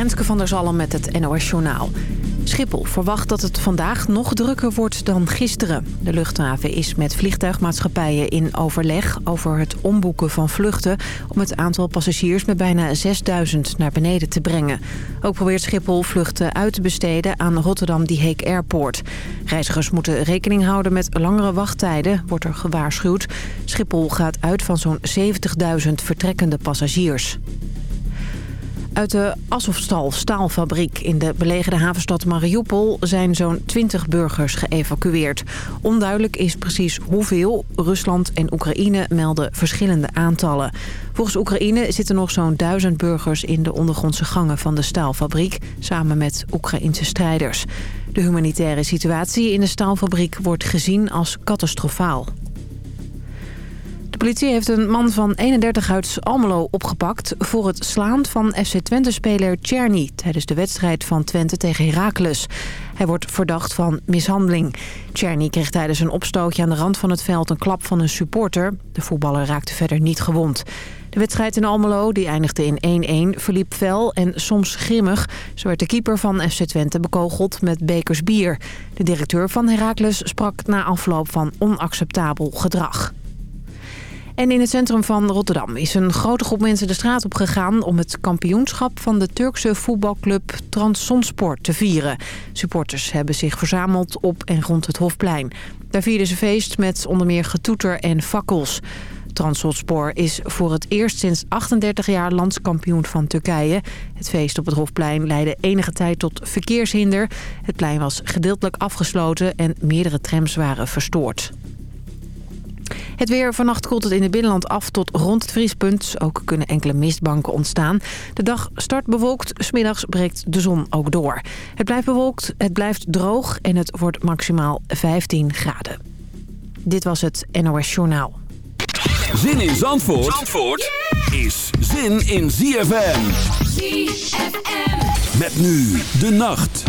Renske van der Zalm met het NOS Journaal. Schiphol verwacht dat het vandaag nog drukker wordt dan gisteren. De luchthaven is met vliegtuigmaatschappijen in overleg over het omboeken van vluchten... om het aantal passagiers met bijna 6000 naar beneden te brengen. Ook probeert Schiphol vluchten uit te besteden aan Rotterdam Die Heek Airport. Reizigers moeten rekening houden met langere wachttijden, wordt er gewaarschuwd. Schiphol gaat uit van zo'n 70.000 vertrekkende passagiers. Uit de Azovstal staalfabriek in de belegerde havenstad Mariupol zijn zo'n 20 burgers geëvacueerd. Onduidelijk is precies hoeveel. Rusland en Oekraïne melden verschillende aantallen. Volgens Oekraïne zitten nog zo'n duizend burgers in de ondergrondse gangen van de staalfabriek... samen met Oekraïnse strijders. De humanitaire situatie in de staalfabriek wordt gezien als catastrofaal politie heeft een man van 31 uit Almelo opgepakt... voor het slaan van FC Twente-speler Czerny... tijdens de wedstrijd van Twente tegen Heracles. Hij wordt verdacht van mishandeling. Czerny kreeg tijdens een opstootje aan de rand van het veld... een klap van een supporter. De voetballer raakte verder niet gewond. De wedstrijd in Almelo, die eindigde in 1-1, verliep fel en soms grimmig. Zo werd de keeper van FC Twente bekogeld met bekers bier. De directeur van Heracles sprak na afloop van onacceptabel gedrag. En in het centrum van Rotterdam is een grote groep mensen de straat op gegaan... om het kampioenschap van de Turkse voetbalclub Transsonspor te vieren. Supporters hebben zich verzameld op en rond het Hofplein. Daar vierden ze feest met onder meer getoeter en fakkels. Transsonspor is voor het eerst sinds 38 jaar landskampioen van Turkije. Het feest op het Hofplein leidde enige tijd tot verkeershinder. Het plein was gedeeltelijk afgesloten en meerdere trams waren verstoord. Het weer vannacht koelt het in het binnenland af tot rond het vriespunt. Ook kunnen enkele mistbanken ontstaan. De dag start bewolkt, smiddags breekt de zon ook door. Het blijft bewolkt, het blijft droog en het wordt maximaal 15 graden. Dit was het NOS Journaal. Zin in Zandvoort, Zandvoort is zin in ZFM. ZFM. Met nu de nacht.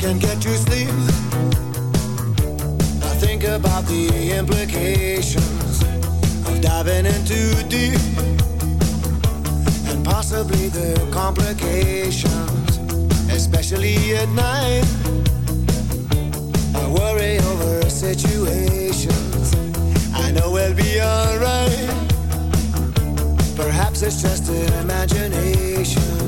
Can't get to sleep. I think about the implications of diving in too deep and possibly the complications, especially at night. I worry over situations. I know we'll be alright. Perhaps it's just imagination.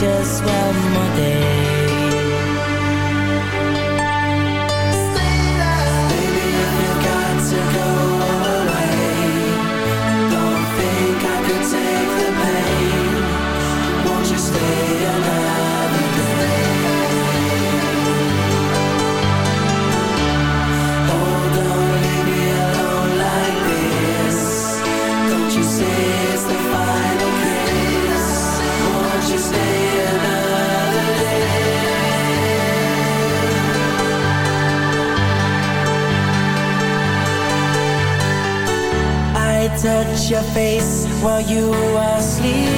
just one more day. you are sleeping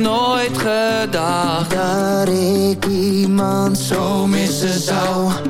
nooit gedacht Dat ik iemand zo missen zou.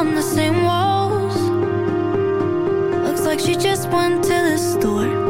on the same walls. Looks like she just went to the store.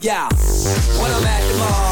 Yeah, when I'm at the mall,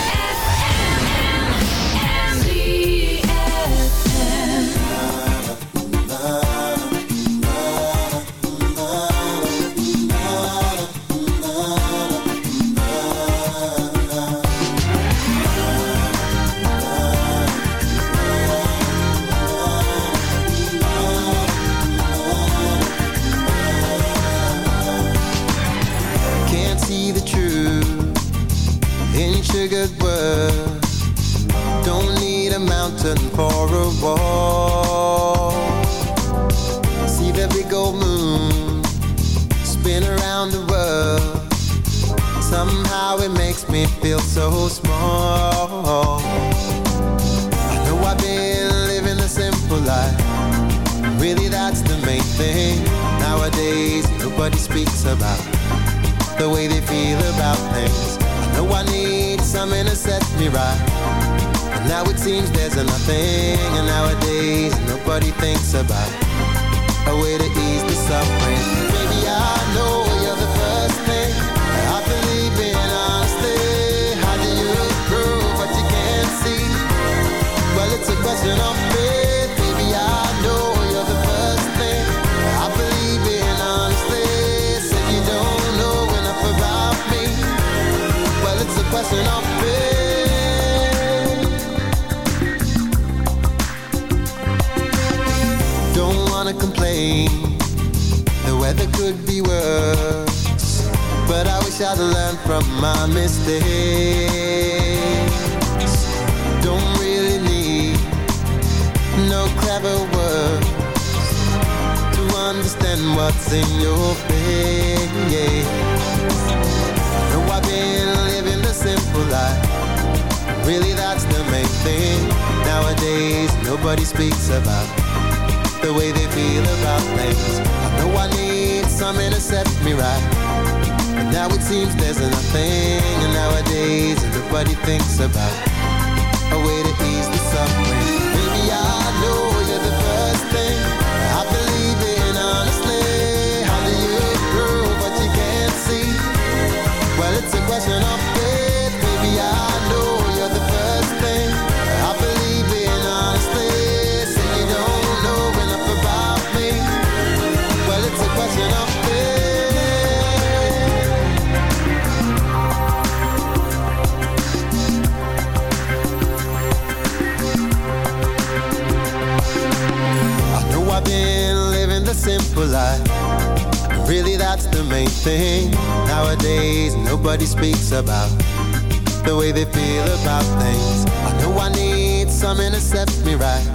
right.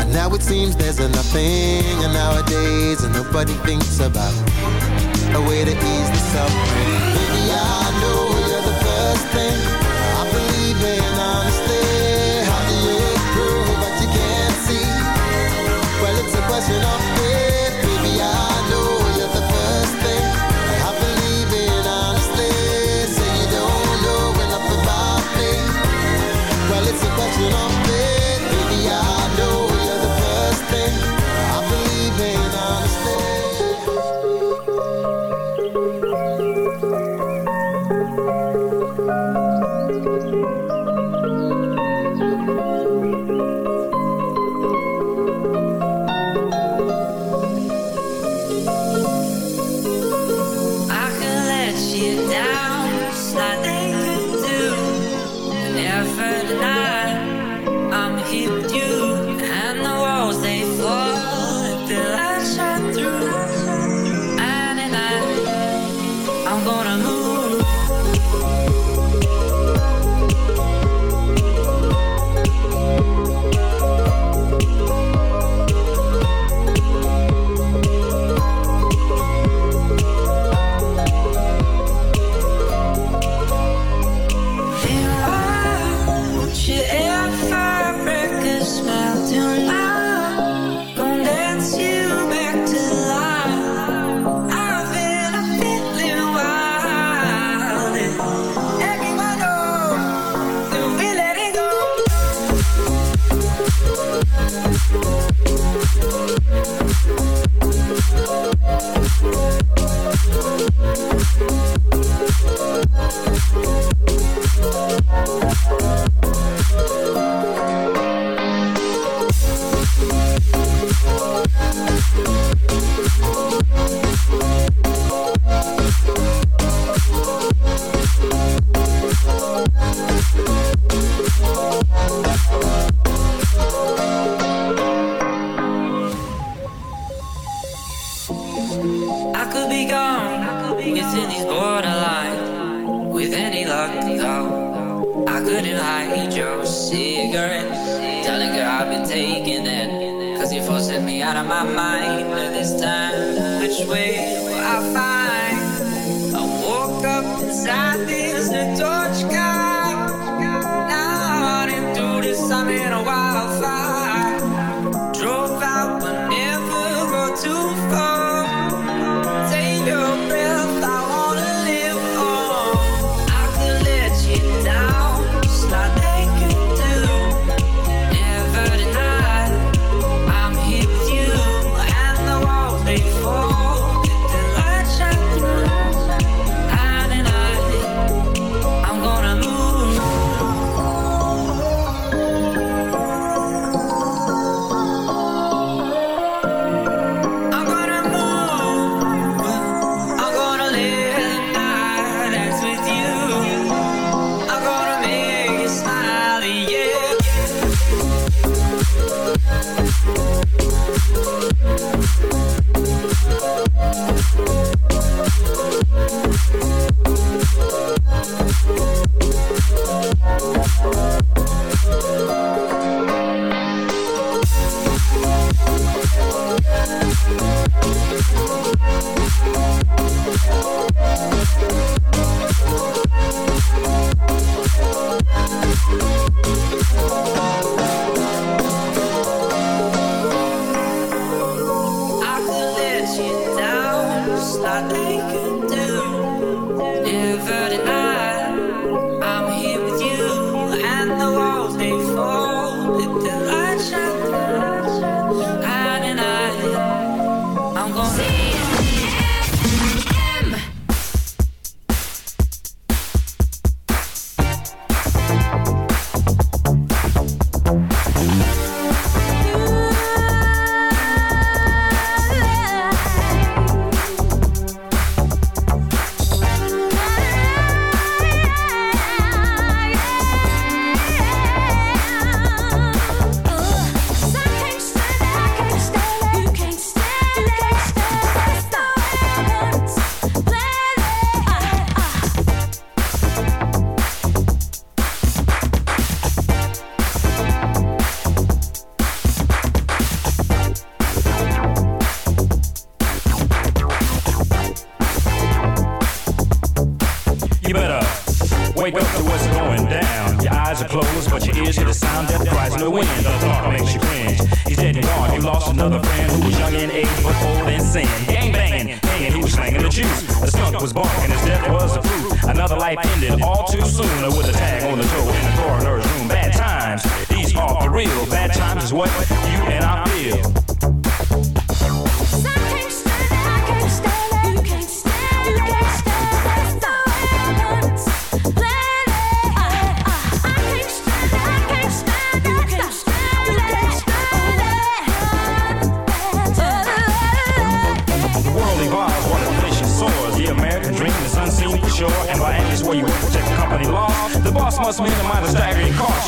And now it seems there's a nothing, and nowadays and nobody thinks about a way to ease the suffering. Baby, I know you're the first thing I believe in honestly. How do you prove what you can't see? Well, it's a question of.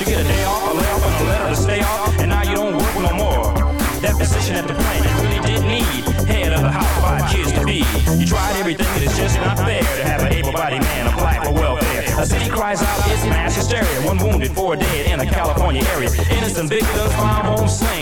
You get a day off, a layoff, and a letter to stay off. And now you don't work no more. That position at the plant you really did need. Head of the house, five kids to be. You tried everything, and it's just not fair to have an able-bodied man apply for welfare. A city cries out, it's mass hysteria. One wounded, four dead in a California area. Innocent victims found home slain.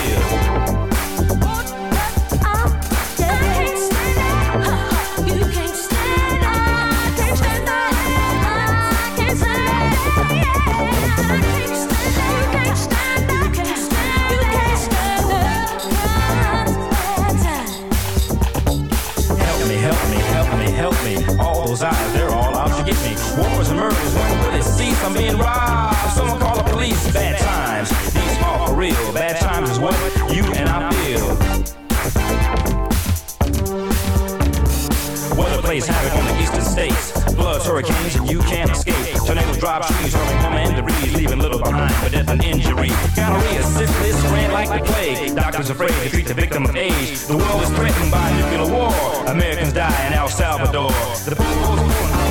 Wars and murders, when will it cease? I'm being robbed. Someone call the police. Bad times, these are for real. Bad times is what you and I feel. Weather plays havoc on the eastern states. Floods, hurricanes, and you can't escape. Tornadoes drop trees, hurling home and debris, leaving little behind for death and injury. Gonorrhea, syphilis, spread like the plague. Doctors afraid to treat the victim of age. The world is threatened by nuclear war. Americans die in El Salvador. The people's for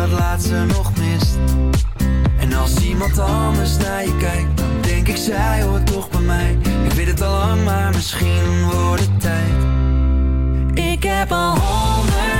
dat laatste nog mist. En als iemand anders naar je kijkt, dan denk ik zij hoort toch bij mij. Ik weet het al lang, maar misschien wordt het tijd. Ik heb al honderd